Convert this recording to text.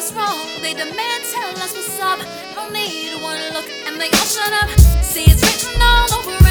What's wrong? They demand tell us what's up. No need one look and they all shut up see it's written all over it.